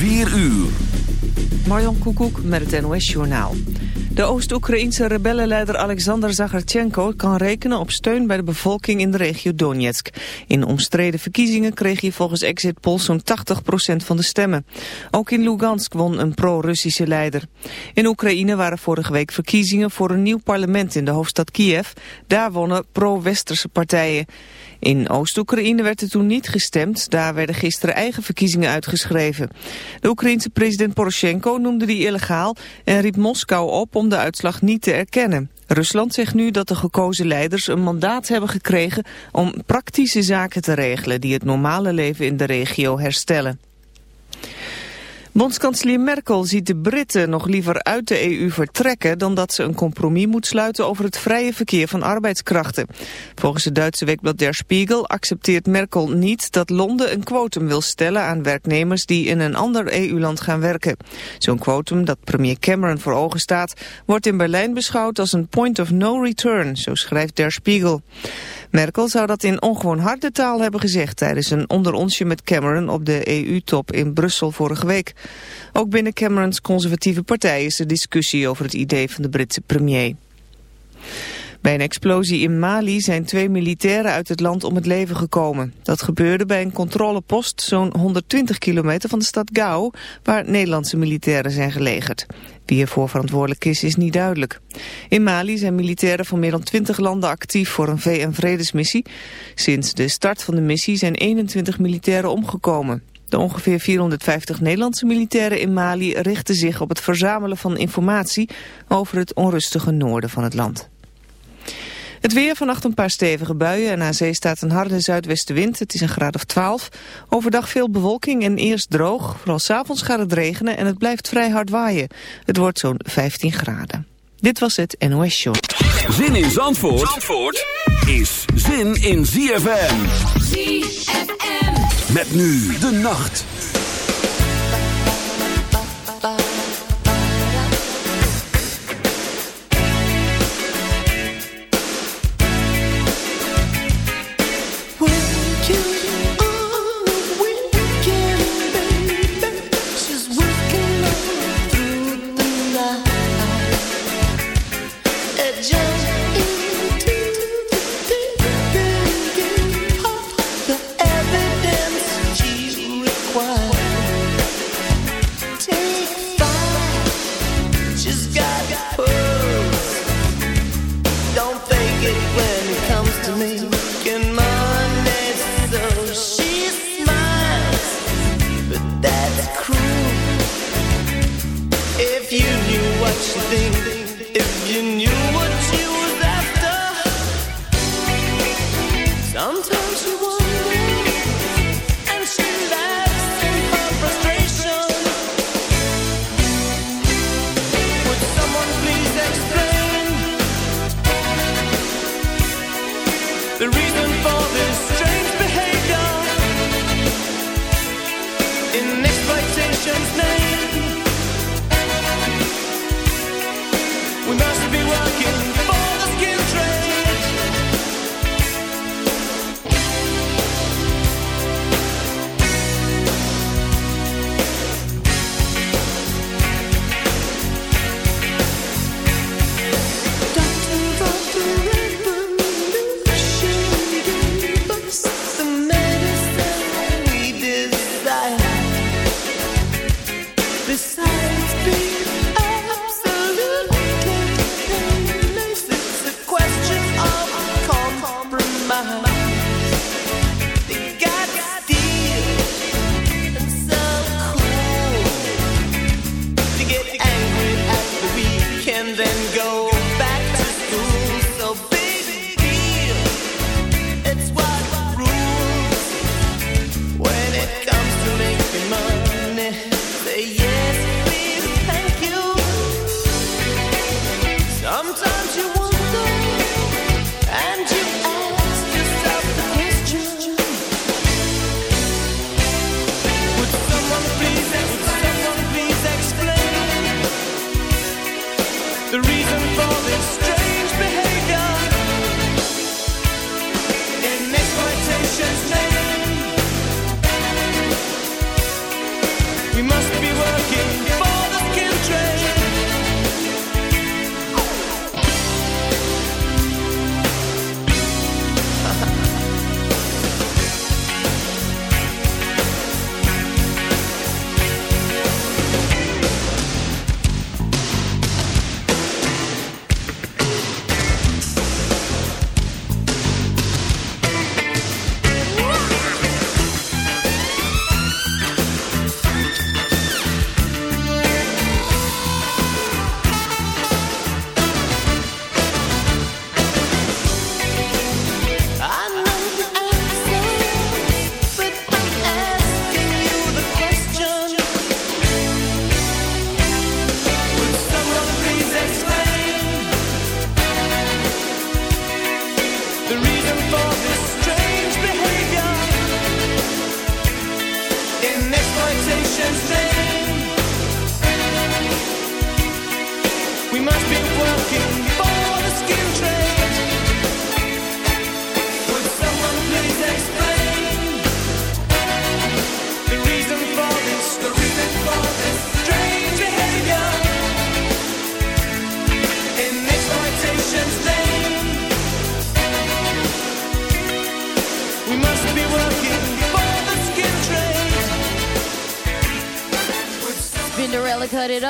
4 uur. Marjon Koekoek met het NOS-journaal. De Oost-Oekraïnse rebellenleider Alexander Zagarchenko kan rekenen op steun bij de bevolking in de regio Donetsk. In omstreden verkiezingen kreeg hij volgens exit polls zo'n 80% van de stemmen. Ook in Lugansk won een pro-Russische leider. In Oekraïne waren vorige week verkiezingen voor een nieuw parlement in de hoofdstad Kiev. Daar wonnen pro-Westerse partijen. In Oost-Oekraïne werd er toen niet gestemd, daar werden gisteren eigen verkiezingen uitgeschreven. De Oekraïense president Poroshenko noemde die illegaal en riep Moskou op om de uitslag niet te erkennen. Rusland zegt nu dat de gekozen leiders een mandaat hebben gekregen om praktische zaken te regelen die het normale leven in de regio herstellen. Bondskanselier Merkel ziet de Britten nog liever uit de EU vertrekken dan dat ze een compromis moet sluiten over het vrije verkeer van arbeidskrachten. Volgens het Duitse weekblad Der Spiegel accepteert Merkel niet dat Londen een quotum wil stellen aan werknemers die in een ander EU-land gaan werken. Zo'n quotum dat premier Cameron voor ogen staat wordt in Berlijn beschouwd als een point of no return, zo schrijft Der Spiegel. Merkel zou dat in ongewoon harde taal hebben gezegd tijdens een onderonsje met Cameron op de EU-top in Brussel vorige week. Ook binnen Camerons conservatieve partij is er discussie over het idee van de Britse premier. Bij een explosie in Mali zijn twee militairen uit het land om het leven gekomen. Dat gebeurde bij een controlepost zo'n 120 kilometer van de stad Gao, waar Nederlandse militairen zijn gelegerd. Wie ervoor verantwoordelijk is, is niet duidelijk. In Mali zijn militairen van meer dan 20 landen actief voor een VN-vredesmissie. Sinds de start van de missie zijn 21 militairen omgekomen. De ongeveer 450 Nederlandse militairen in Mali richten zich op het verzamelen van informatie over het onrustige noorden van het land. Het weer vannacht een paar stevige buien en aan zee staat een harde zuidwestenwind. Het is een graad of 12. Overdag veel bewolking en eerst droog. Vooral s'avonds gaat het regenen en het blijft vrij hard waaien. Het wordt zo'n 15 graden. Dit was het NOS Show. Zin in Zandvoort, Zandvoort is zin in ZFM. ZFM. Met nu de nacht.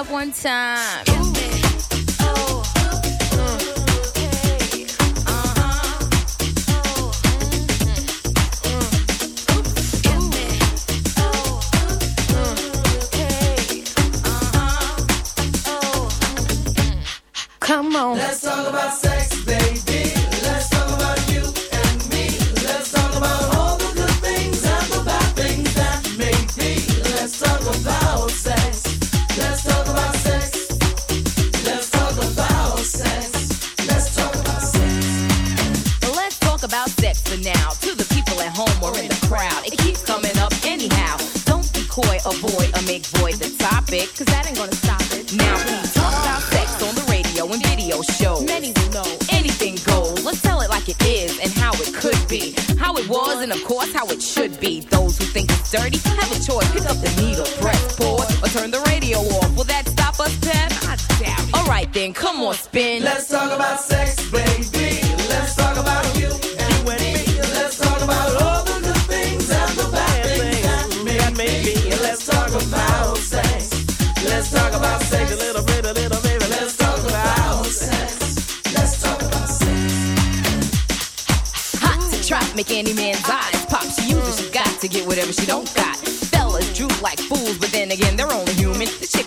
Up one time. Turn the radio off. Will that stop us, Pep? I doubt it. Alright then, come on, spin. Let's talk about sex, baby. Let's talk about you and me. Let's talk about all the good things and the bad things that may be. Let's talk about sex. Let's talk about sex. A little bit, a little baby. Let's talk about sex. Let's talk about sex. Hot to trap, make any man's eyes pop. She uses, she got to get whatever she don't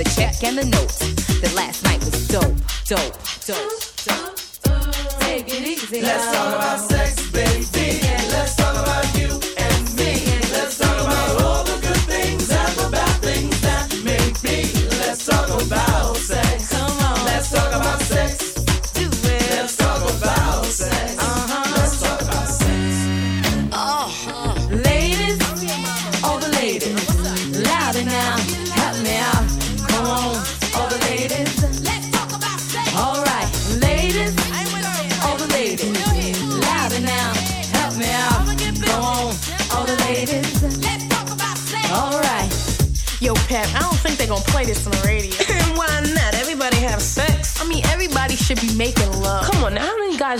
a check and the note that last night was dope, dope, dope.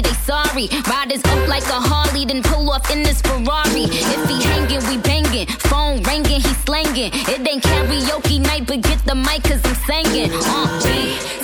they sorry. Riders up like a Harley, then pull off in this Ferrari. If he hanging, we banging. Phone ringing, he slanging. It ain't karaoke night, but get the mic cause I'm singing. Uh,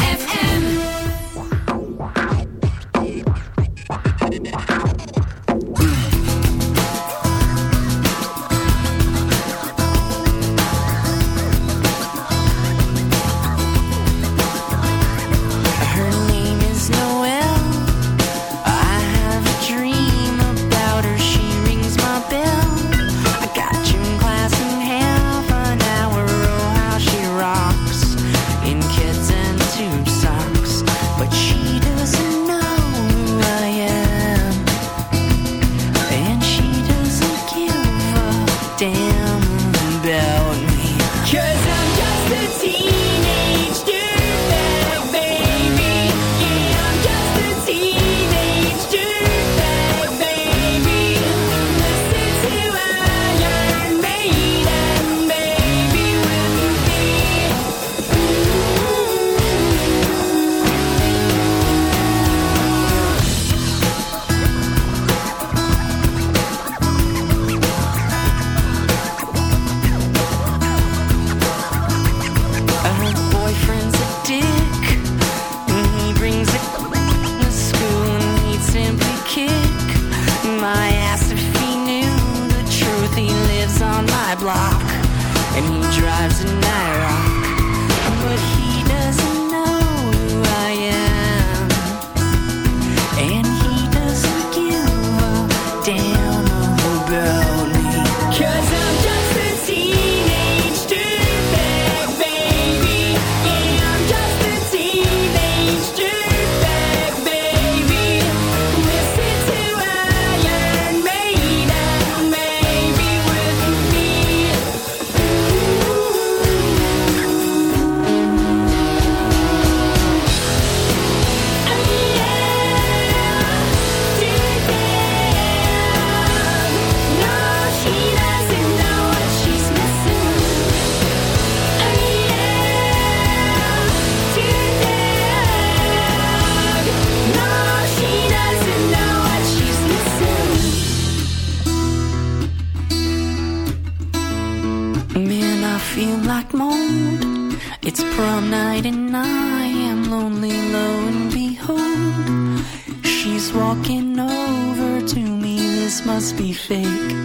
It's prom night and I am lonely, lo and behold. She's walking over to me, this must be fake.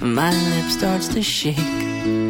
My lip starts to shake.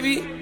baby.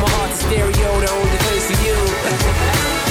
my heart's stereo, the only place for you.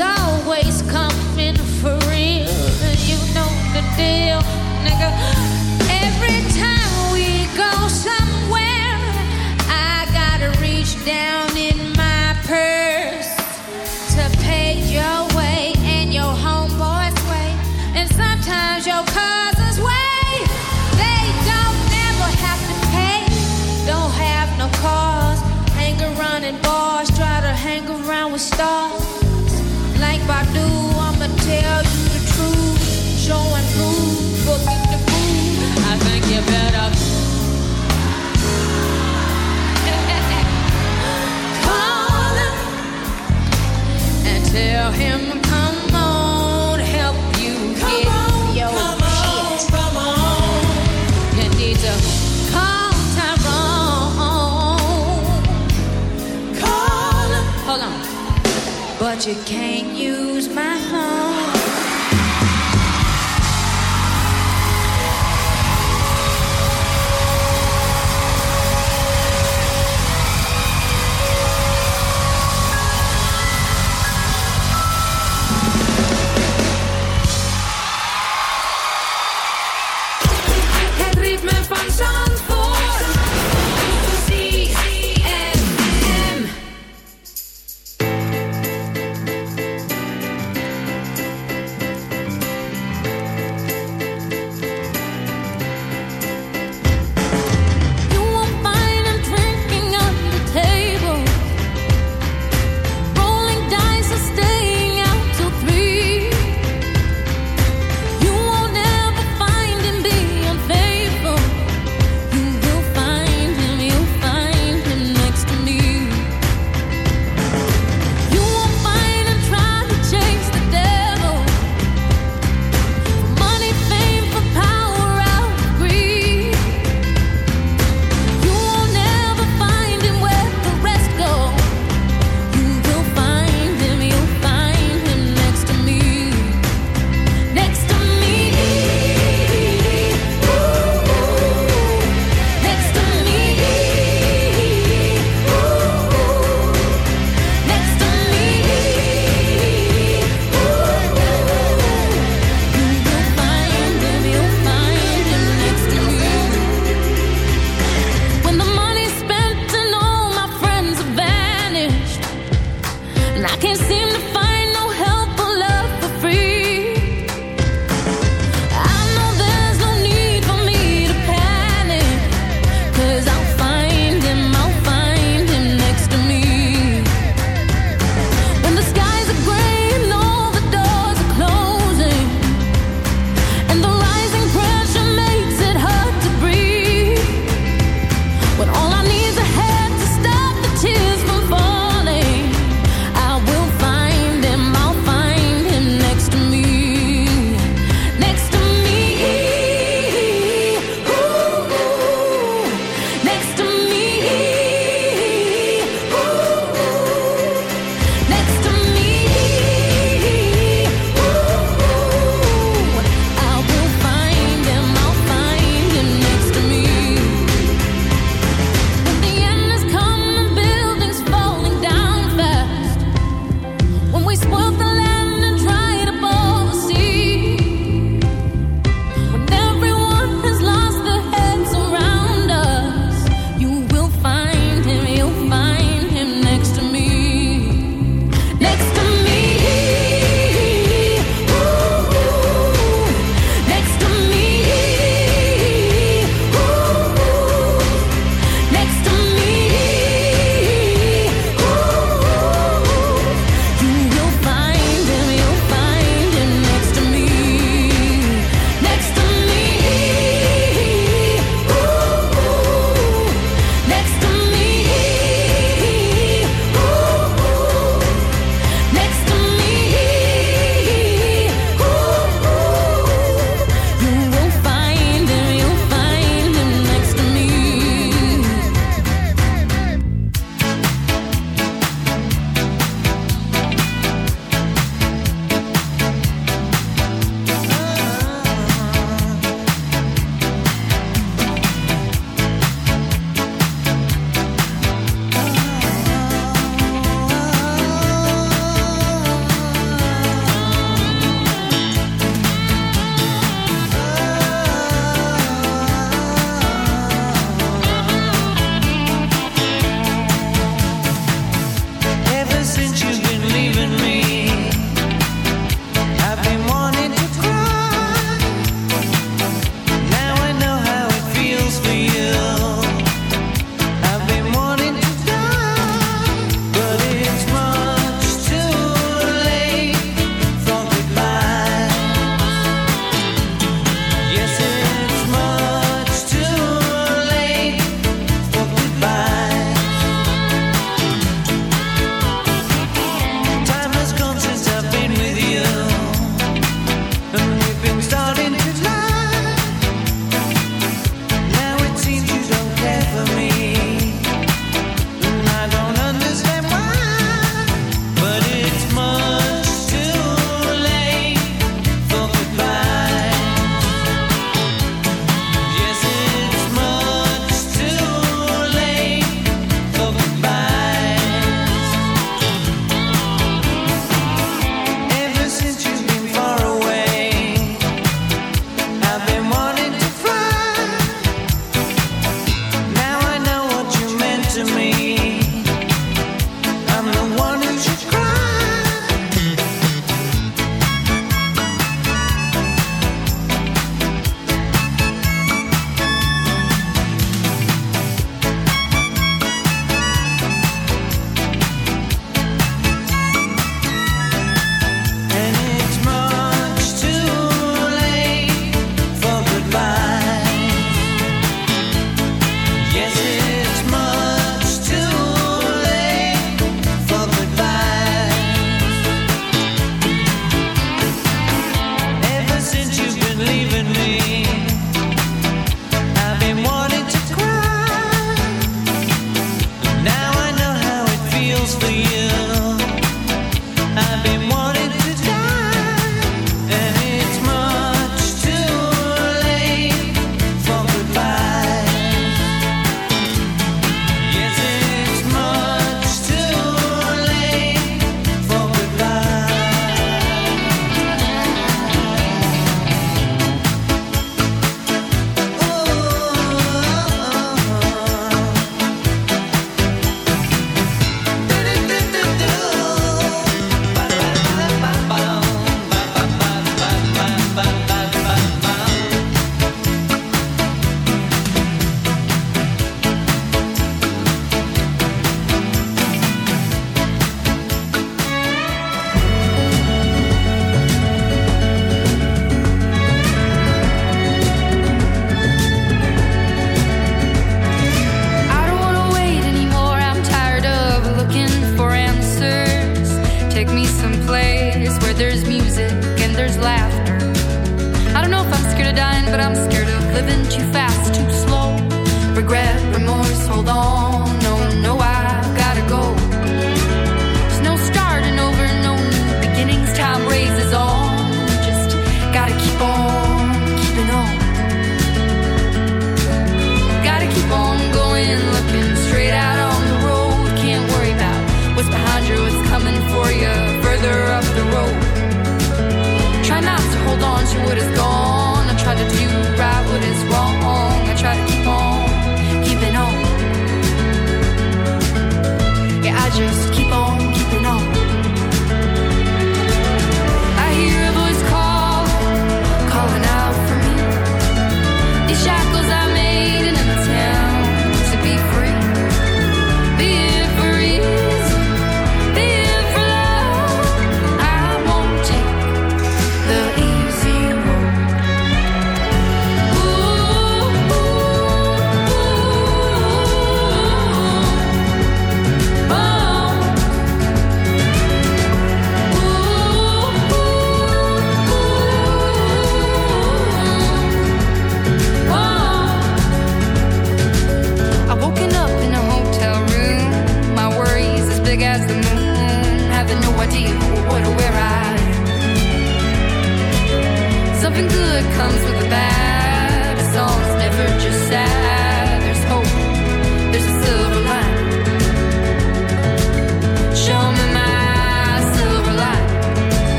always